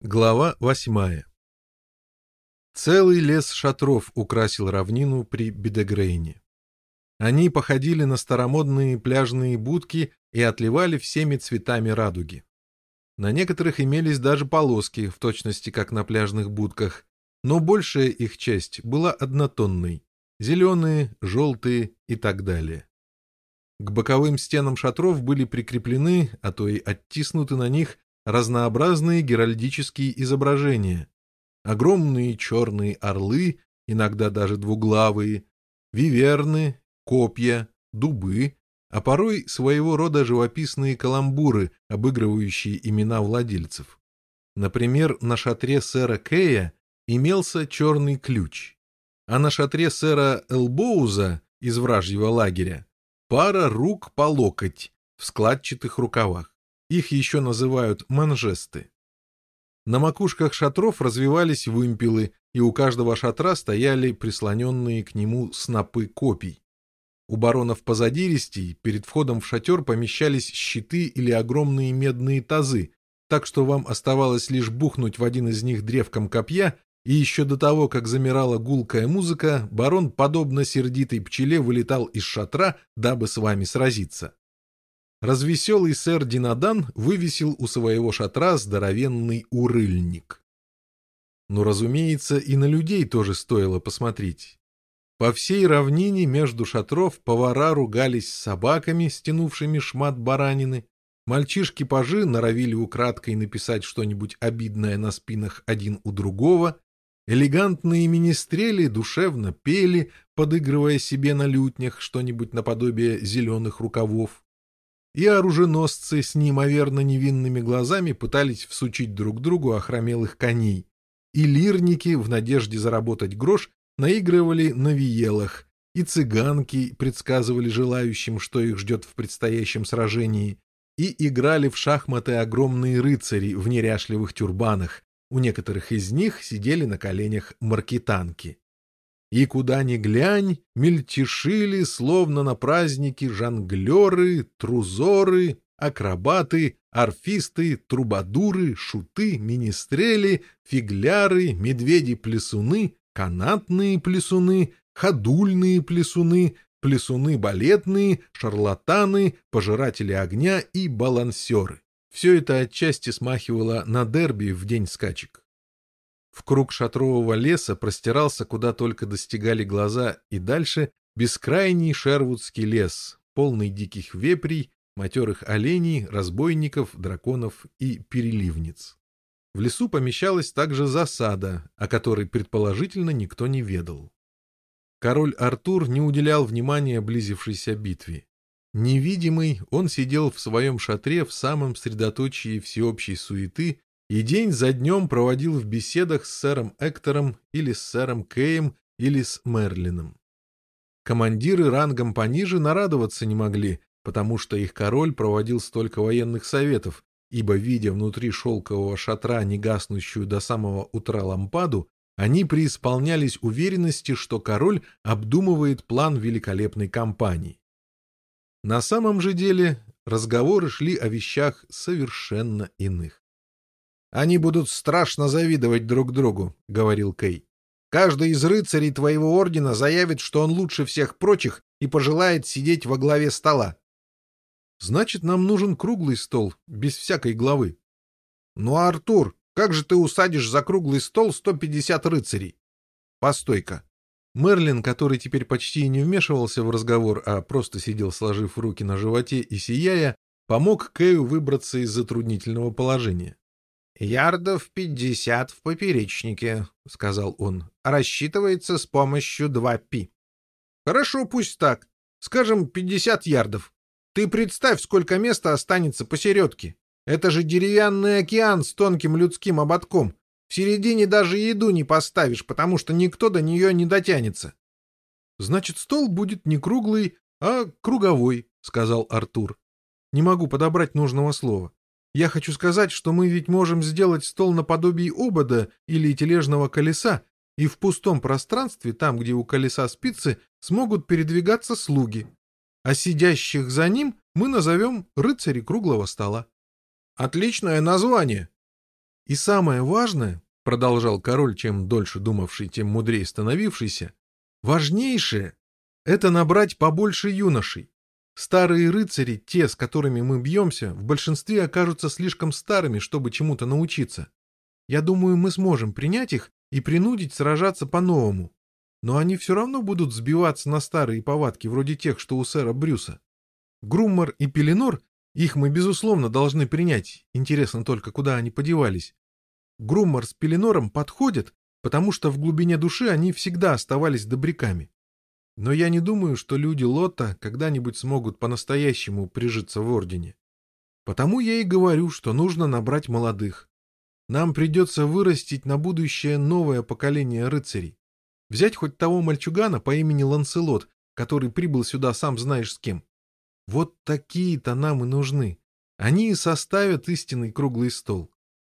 Глава восьмая. Целый лес шатров украсил равнину при Бедегрейне. Они походили на старомодные пляжные будки и отливали всеми цветами радуги. На некоторых имелись даже полоски, в точности как на пляжных будках, но большая их часть была однотонной – зеленые, желтые и так далее. К боковым стенам шатров были прикреплены, а то и оттиснуты на них разнообразные геральдические изображения. Огромные черные орлы, иногда даже двуглавые, виверны, копья, дубы, а порой своего рода живописные каламбуры, обыгрывающие имена владельцев. Например, на шатре сэра Кея имелся черный ключ, а на шатре сэра Элбоуза из вражьего лагеря пара рук по локоть в складчатых рукавах. Их еще называют манжесты. На макушках шатров развивались вымпелы, и у каждого шатра стояли прислоненные к нему снопы копий. У баронов позади рестей перед входом в шатер помещались щиты или огромные медные тазы, так что вам оставалось лишь бухнуть в один из них древком копья, и еще до того, как замирала гулкая музыка, барон, подобно сердитой пчеле, вылетал из шатра, дабы с вами сразиться развеселый сэр Динадан вывесил у своего шатра здоровенный урыльник. Но, ну, разумеется, и на людей тоже стоило посмотреть. По всей равнине между шатров повара ругались с собаками, стянувшими шмат баранины, мальчишки-пажи норовили украдкой написать что-нибудь обидное на спинах один у другого, элегантные министрели душевно пели, подыгрывая себе на лютнях что-нибудь наподобие зеленых рукавов и оруженосцы с неимоверно невинными глазами пытались всучить друг другу охромелых коней, и лирники в надежде заработать грош наигрывали на виелах, и цыганки предсказывали желающим, что их ждет в предстоящем сражении, и играли в шахматы огромные рыцари в неряшливых тюрбанах, у некоторых из них сидели на коленях маркетанки. И куда ни глянь, мельтешили, словно на празднике, жонглеры, трузоры, акробаты, арфисты, трубадуры, шуты, министрели, фигляры, медведи-плясуны, канатные плясуны, ходульные плясуны, плясуны балетные, шарлатаны, пожиратели огня и балансеры. Все это отчасти смахивало на дерби в день скачек. В круг шатрового леса простирался, куда только достигали глаза, и дальше бескрайний шервудский лес, полный диких вепрей, матерых оленей, разбойников, драконов и переливниц. В лесу помещалась также засада, о которой, предположительно, никто не ведал. Король Артур не уделял внимания близившейся битве. Невидимый, он сидел в своем шатре в самом средоточии всеобщей суеты и день за днем проводил в беседах с сэром Эктором или с сэром Кеем или с Мерлином. Командиры рангом пониже нарадоваться не могли, потому что их король проводил столько военных советов, ибо, видя внутри шелкового шатра негаснущую до самого утра лампаду, они преисполнялись уверенности, что король обдумывает план великолепной кампании. На самом же деле разговоры шли о вещах совершенно иных. Они будут страшно завидовать друг другу», — говорил Кей. «Каждый из рыцарей твоего ордена заявит, что он лучше всех прочих и пожелает сидеть во главе стола». «Значит, нам нужен круглый стол, без всякой главы». «Ну, а Артур, как же ты усадишь за круглый стол 150 рыцарей?» «Постой-ка». Мерлин, который теперь почти и не вмешивался в разговор, а просто сидел, сложив руки на животе и сияя, помог Кэю выбраться из затруднительного положения. «Ярдов пятьдесят в поперечнике», — сказал он. «Рассчитывается с помощью два пи». «Хорошо, пусть так. Скажем, пятьдесят ярдов. Ты представь, сколько места останется посередке. Это же деревянный океан с тонким людским ободком. В середине даже еду не поставишь, потому что никто до нее не дотянется». «Значит, стол будет не круглый, а круговой», — сказал Артур. «Не могу подобрать нужного слова. Я хочу сказать, что мы ведь можем сделать стол наподобие обода или тележного колеса, и в пустом пространстве, там, где у колеса спицы, смогут передвигаться слуги. А сидящих за ним мы назовем рыцари круглого стола. Отличное название! И самое важное, продолжал король, чем дольше думавший, тем мудрее становившийся, важнейшее — это набрать побольше юношей. Старые рыцари, те, с которыми мы бьемся, в большинстве окажутся слишком старыми, чтобы чему-то научиться. Я думаю, мы сможем принять их и принудить сражаться по-новому. Но они все равно будут сбиваться на старые повадки, вроде тех, что у сэра Брюса. Груммар и Пеленор, их мы, безусловно, должны принять. Интересно только, куда они подевались. Груммар с Пеленором подходят, потому что в глубине души они всегда оставались добряками. Но я не думаю, что люди Лота когда-нибудь смогут по-настоящему прижиться в Ордене. Потому я и говорю, что нужно набрать молодых. Нам придется вырастить на будущее новое поколение рыцарей. Взять хоть того мальчугана по имени Ланселот, который прибыл сюда сам знаешь с кем. Вот такие-то нам и нужны. Они и составят истинный круглый стол.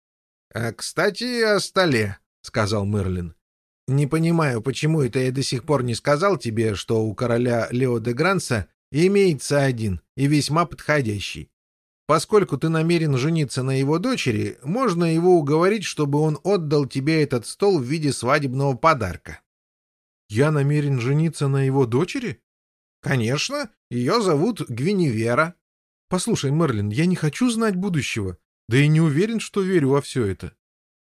— А Кстати, о столе, — сказал Мерлин. Не понимаю, почему это я до сих пор не сказал тебе, что у короля Лео де Гранса имеется один и весьма подходящий. Поскольку ты намерен жениться на его дочери, можно его уговорить, чтобы он отдал тебе этот стол в виде свадебного подарка. Я намерен жениться на его дочери? Конечно, ее зовут Гвиневера. Послушай, Мерлин, я не хочу знать будущего, да и не уверен, что верю во все это.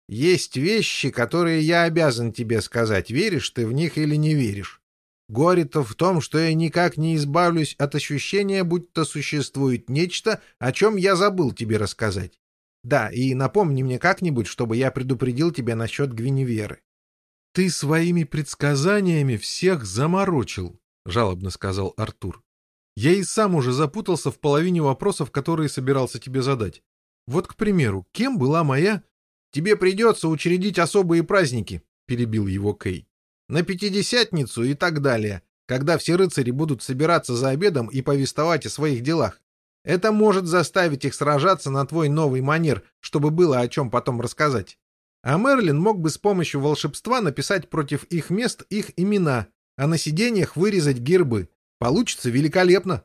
Есть вещи, которые я обязан тебе сказать, веришь ты в них или не веришь. Горе-то в том, что я никак не избавлюсь от ощущения, будто существует нечто, о чем я забыл тебе рассказать. Да, и напомни мне как-нибудь, чтобы я предупредил тебя насчет Гвиневеры. — Ты своими предсказаниями всех заморочил, — жалобно сказал Артур. — Я и сам уже запутался в половине вопросов, которые собирался тебе задать. Вот, к примеру, кем была моя Тебе придется учредить особые праздники, перебил его Кей. На пятидесятницу и так далее, когда все рыцари будут собираться за обедом и повествовать о своих делах. Это может заставить их сражаться на твой новый манер, чтобы было о чем потом рассказать. А Мерлин мог бы с помощью волшебства написать против их мест их имена, а на сиденьях вырезать гербы. Получится великолепно.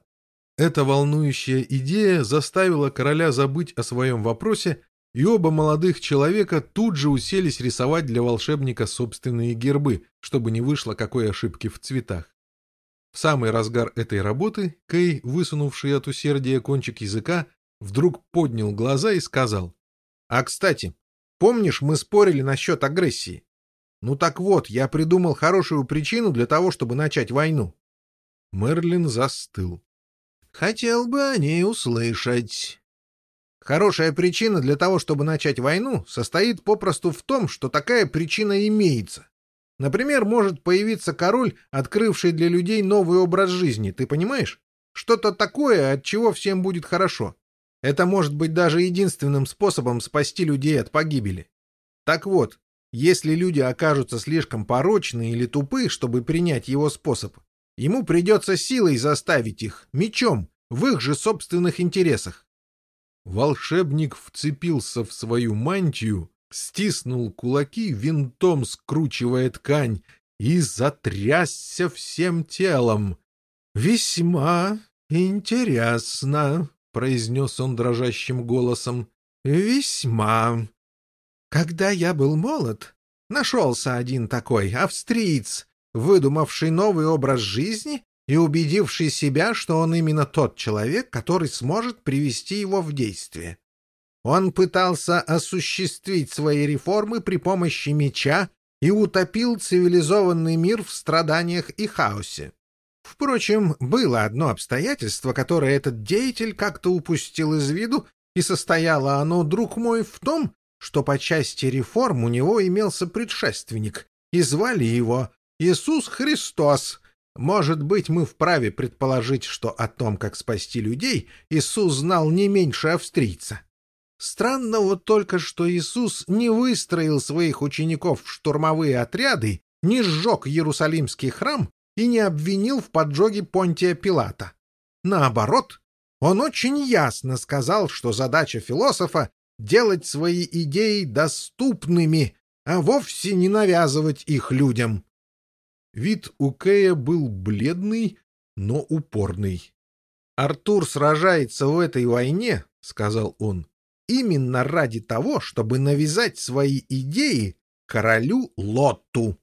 Эта волнующая идея заставила короля забыть о своем вопросе и оба молодых человека тут же уселись рисовать для волшебника собственные гербы, чтобы не вышло какой ошибки в цветах. В самый разгар этой работы Кей, высунувший от усердия кончик языка, вдруг поднял глаза и сказал. «А, кстати, помнишь, мы спорили насчет агрессии? Ну так вот, я придумал хорошую причину для того, чтобы начать войну». Мерлин застыл. «Хотел бы о ней услышать». Хорошая причина для того, чтобы начать войну, состоит попросту в том, что такая причина имеется. Например, может появиться король, открывший для людей новый образ жизни, ты понимаешь? Что-то такое, от чего всем будет хорошо. Это может быть даже единственным способом спасти людей от погибели. Так вот, если люди окажутся слишком порочны или тупы, чтобы принять его способ, ему придется силой заставить их, мечом, в их же собственных интересах. Волшебник вцепился в свою мантию, стиснул кулаки, винтом скручивая ткань, и затрясся всем телом. «Весьма интересно», — произнес он дрожащим голосом. «Весьма. Когда я был молод, нашелся один такой, австриец, выдумавший новый образ жизни и убедивший себя, что он именно тот человек, который сможет привести его в действие. Он пытался осуществить свои реформы при помощи меча и утопил цивилизованный мир в страданиях и хаосе. Впрочем, было одно обстоятельство, которое этот деятель как-то упустил из виду, и состояло оно, друг мой, в том, что по части реформ у него имелся предшественник, Может быть, мы вправе предположить, что о том, как спасти людей, Иисус знал не меньше австрийца. Странно вот только, что Иисус не выстроил своих учеников в штурмовые отряды, не сжег Иерусалимский храм и не обвинил в поджоге Понтия Пилата. Наоборот, он очень ясно сказал, что задача философа — делать свои идеи доступными, а вовсе не навязывать их людям. Вид у Кэя был бледный, но упорный. «Артур сражается в этой войне», — сказал он, именно ради того, чтобы навязать свои идеи королю Лотту.